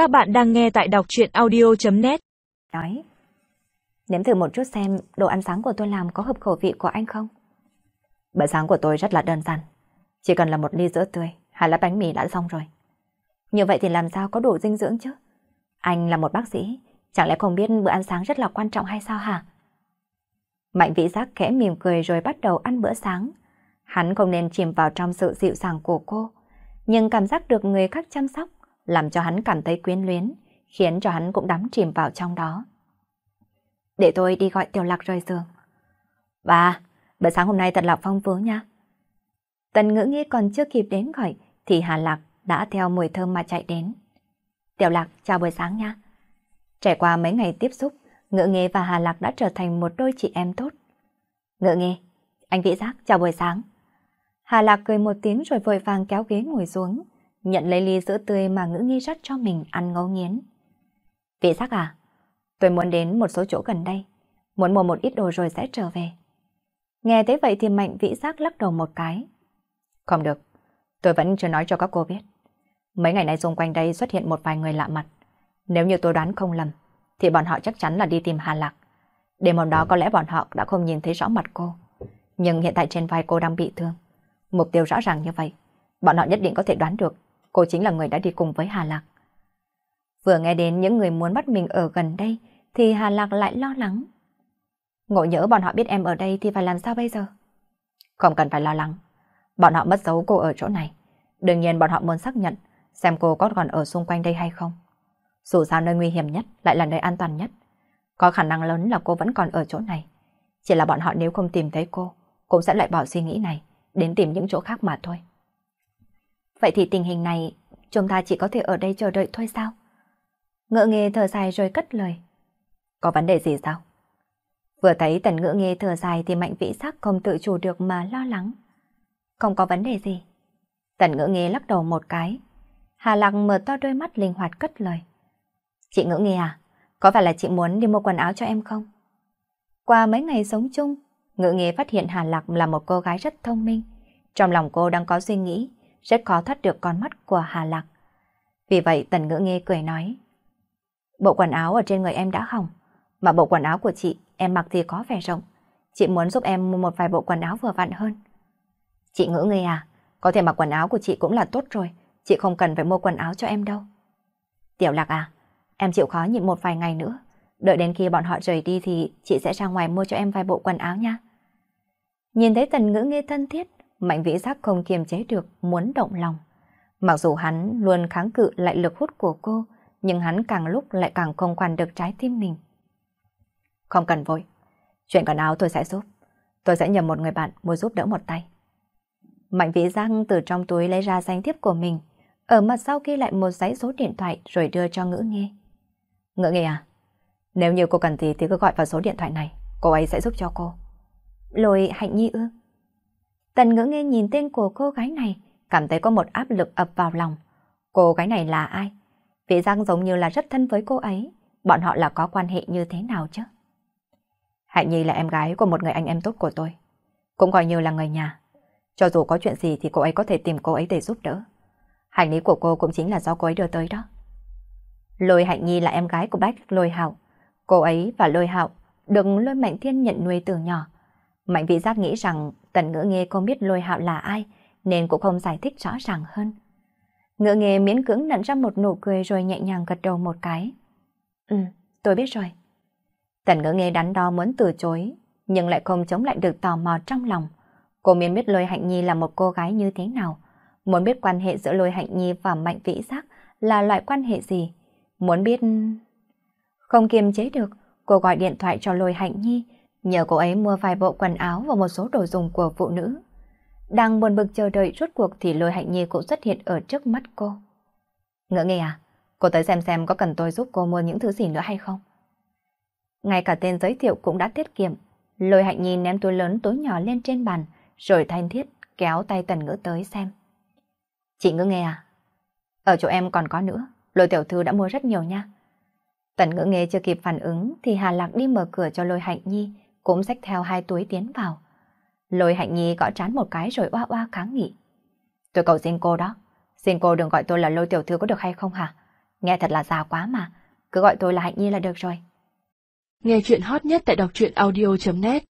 Các bạn đang nghe tại đọc chuyện audio.net Nói Nếm thử một chút xem đồ ăn sáng của tôi làm có hợp khẩu vị của anh không? Bữa sáng của tôi rất là đơn giản. Chỉ cần là một ly sữa tươi, hai lá bánh mì đã xong rồi. Như vậy thì làm sao có đủ dinh dưỡng chứ? Anh là một bác sĩ, chẳng lẽ không biết bữa ăn sáng rất là quan trọng hay sao hả? Mạnh vĩ giác khẽ mỉm cười rồi bắt đầu ăn bữa sáng. Hắn không nên chìm vào trong sự dịu dàng của cô, nhưng cảm giác được người khác chăm sóc làm cho hắn cảm thấy quyến luyến, khiến cho hắn cũng đắm chìm vào trong đó. Để tôi đi gọi Tiểu Lạc rời giường. Bà, bữa sáng hôm nay thật là phong phú nha. Tần ngữ nghĩ còn chưa kịp đến gọi, thì Hà Lạc đã theo mùi thơm mà chạy đến. Tiểu Lạc, chào buổi sáng nha. Trải qua mấy ngày tiếp xúc, Ngữ Nghê và Hà Lạc đã trở thành một đôi chị em tốt. Ngữ Nghê, anh Vĩ Giác, chào buổi sáng. Hà Lạc cười một tiếng rồi vội vàng kéo ghế ngồi xuống, nhận lấy ly sữa tươi mà Ngữ Nghi rót cho mình ăn ngấu nghiến. Vĩ Giác à, tôi muốn đến một số chỗ gần đây, muốn mua một ít đồ rồi sẽ trở về. Nghe thế vậy thì Mạnh Vĩ Giác lắc đầu một cái. Không được, tôi vẫn chưa nói cho các cô biết. Mấy ngày nay xung quanh đây xuất hiện một vài người lạ mặt. Nếu như tôi đoán không lầm, thì bọn họ chắc chắn là đi tìm Hà Lạc. Đêm hôm đó có lẽ bọn họ đã không nhìn thấy rõ mặt cô. Nhưng hiện tại trên vai cô đang bị thương. Mục tiêu rõ ràng như vậy. Bọn họ nhất định có thể đoán được cô chính là người đã đi cùng với Hà Lạc. Vừa nghe đến những người muốn bắt mình ở gần đây thì Hà Lạc lại lo lắng. Ngộ nhỡ bọn họ biết em ở đây thì phải làm sao bây giờ? Không cần phải lo lắng. Bọn họ mất dấu cô ở chỗ này. Đương nhiên bọn họ muốn xác nhận xem cô có còn ở xung quanh đây hay không. Dù sao nơi nguy hiểm nhất lại là nơi an toàn nhất. Có khả năng lớn là cô vẫn còn ở chỗ này. Chỉ là bọn họ nếu không tìm thấy cô, cũng sẽ lại bỏ suy nghĩ này, đến tìm những chỗ khác mà thôi. Vậy thì tình hình này, chúng ta chỉ có thể ở đây chờ đợi thôi sao? Ngựa nghề thở dài rồi cất lời. Có vấn đề gì sao? Vừa thấy tần ngựa nghề thở dài thì mạnh vĩ sắc không tự chủ được mà lo lắng. Không có vấn đề gì. Tần ngựa nghề lắc đầu một cái. Hà lặng mở to đôi mắt linh hoạt cất lời. Chị ngữ nghề à? Có phải là chị muốn đi mua quần áo cho em không? Qua mấy ngày sống chung, ngữ nghề phát hiện Hà Lạc là một cô gái rất thông minh. Trong lòng cô đang có suy nghĩ, rất khó thoát được con mắt của Hà Lạc. Vì vậy Tần Ngữ Nghê cười nói. Bộ quần áo ở trên người em đã hỏng, mà bộ quần áo của chị em mặc thì có vẻ rộng. Chị muốn giúp em mua một vài bộ quần áo vừa vặn hơn. Chị Ngữ Nghê à, có thể mặc quần áo của chị cũng là tốt rồi, chị không cần phải mua quần áo cho em đâu. Tiểu Lạc à, em chịu khó nhịn một vài ngày nữa, đợi đến khi bọn họ rời đi thì chị sẽ ra ngoài mua cho em vài bộ quần áo nha. Nhìn thấy Tần Ngữ Nghê thân thiết, Mạnh vĩ giác không kiềm chế được, muốn động lòng. Mặc dù hắn luôn kháng cự lại lực hút của cô, nhưng hắn càng lúc lại càng không quản được trái tim mình. Không cần vội, chuyện quần áo tôi sẽ giúp. Tôi sẽ nhờ một người bạn mua giúp đỡ một tay. Mạnh vĩ giác từ trong túi lấy ra danh thiếp của mình, ở mặt sau ghi lại một giấy số điện thoại rồi đưa cho ngữ nghe. Ngữ nghe à? Nếu như cô cần gì thì cứ gọi vào số điện thoại này, cô ấy sẽ giúp cho cô. Lôi hạnh nhi ư? Tần ngữ nghe nhìn tên của cô gái này, cảm thấy có một áp lực ập vào lòng. Cô gái này là ai? Vị Giang giống như là rất thân với cô ấy. Bọn họ là có quan hệ như thế nào chứ? Hạnh Nhi là em gái của một người anh em tốt của tôi. Cũng coi như là người nhà. Cho dù có chuyện gì thì cô ấy có thể tìm cô ấy để giúp đỡ. Hành lý của cô cũng chính là do cô ấy đưa tới đó. Lôi Hạnh Nhi là em gái của Bách Lôi Hạo. Cô ấy và Lôi Hạo được Lôi Mạnh Thiên nhận nuôi từ nhỏ. Mạnh vị giác nghĩ rằng tần ngữ Nghe không biết lôi hạo là ai, nên cũng không giải thích rõ ràng hơn. Ngữ nghề miễn cưỡng nặn ra một nụ cười rồi nhẹ nhàng gật đầu một cái. Ừ, tôi biết rồi. Tần ngữ nghề đắn đo muốn từ chối, nhưng lại không chống lại được tò mò trong lòng. Cô muốn biết lôi hạnh nhi là một cô gái như thế nào, muốn biết quan hệ giữa lôi hạnh nhi và mạnh vĩ giác là loại quan hệ gì, muốn biết... Không kiềm chế được, cô gọi điện thoại cho lôi hạnh nhi, Nhờ cô ấy mua vài bộ quần áo và một số đồ dùng của phụ nữ. Đang buồn bực chờ đợi rốt cuộc thì lôi hạnh nhi cũng xuất hiện ở trước mắt cô. Ngỡ nghe à? Cô tới xem xem có cần tôi giúp cô mua những thứ gì nữa hay không? Ngay cả tên giới thiệu cũng đã tiết kiệm. Lôi hạnh nhi ném túi lớn túi nhỏ lên trên bàn, rồi thanh thiết kéo tay tần ngữ tới xem. Chị ngữ nghe à? Ở chỗ em còn có nữa, lôi tiểu thư đã mua rất nhiều nha. Tần ngữ nghe chưa kịp phản ứng thì Hà Lạc đi mở cửa cho lôi hạnh nhi, cũng xách theo hai túi tiến vào. Lôi hạnh nhi gõ trán một cái rồi oa oa kháng nghị. Tôi cầu xin cô đó, xin cô đừng gọi tôi là lôi tiểu thư có được hay không hả? Nghe thật là già quá mà, cứ gọi tôi là Hạnh Nhi là được rồi. Nghe chuyện hot nhất tại đọc truyện audio.net